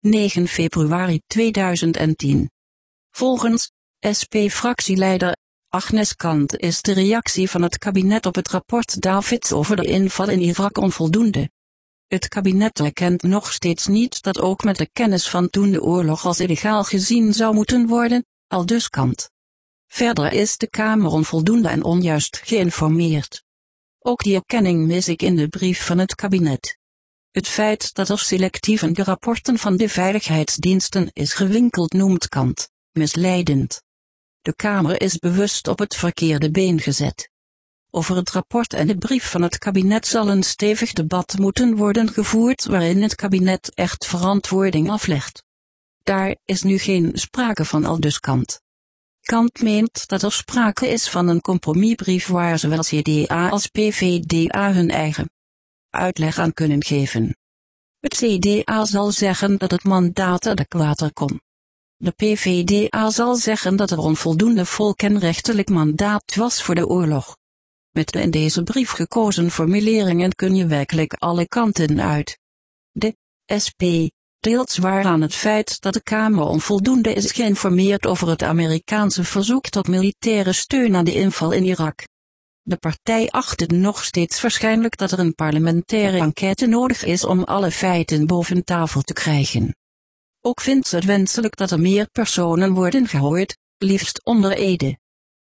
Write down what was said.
9 februari 2010. Volgens SP-fractieleider Agnes Kant is de reactie van het kabinet op het rapport Davids over de inval in Irak onvoldoende. Het kabinet erkent nog steeds niet dat ook met de kennis van toen de oorlog als illegaal gezien zou moeten worden, al dus Kant. Verder is de Kamer onvoldoende en onjuist geïnformeerd. Ook die erkenning mis ik in de brief van het kabinet. Het feit dat selectief in de rapporten van de veiligheidsdiensten is gewinkeld noemt Kant, misleidend. De Kamer is bewust op het verkeerde been gezet. Over het rapport en de brief van het kabinet zal een stevig debat moeten worden gevoerd waarin het kabinet echt verantwoording aflegt. Daar is nu geen sprake van aldus Kant. Kant meent dat er sprake is van een compromisbrief waar zowel CDA als PVDA hun eigen uitleg aan kunnen geven. Het CDA zal zeggen dat het mandaat adequater kon. De PVDA zal zeggen dat er onvoldoende volkenrechtelijk mandaat was voor de oorlog. Met de in deze brief gekozen formuleringen kun je werkelijk alle kanten uit. De SP deelt zwaar aan het feit dat de Kamer onvoldoende is geïnformeerd over het Amerikaanse verzoek tot militaire steun aan de inval in Irak. De partij acht het nog steeds waarschijnlijk dat er een parlementaire enquête nodig is om alle feiten boven tafel te krijgen. Ook vindt ze het wenselijk dat er meer personen worden gehoord, liefst onder Ede.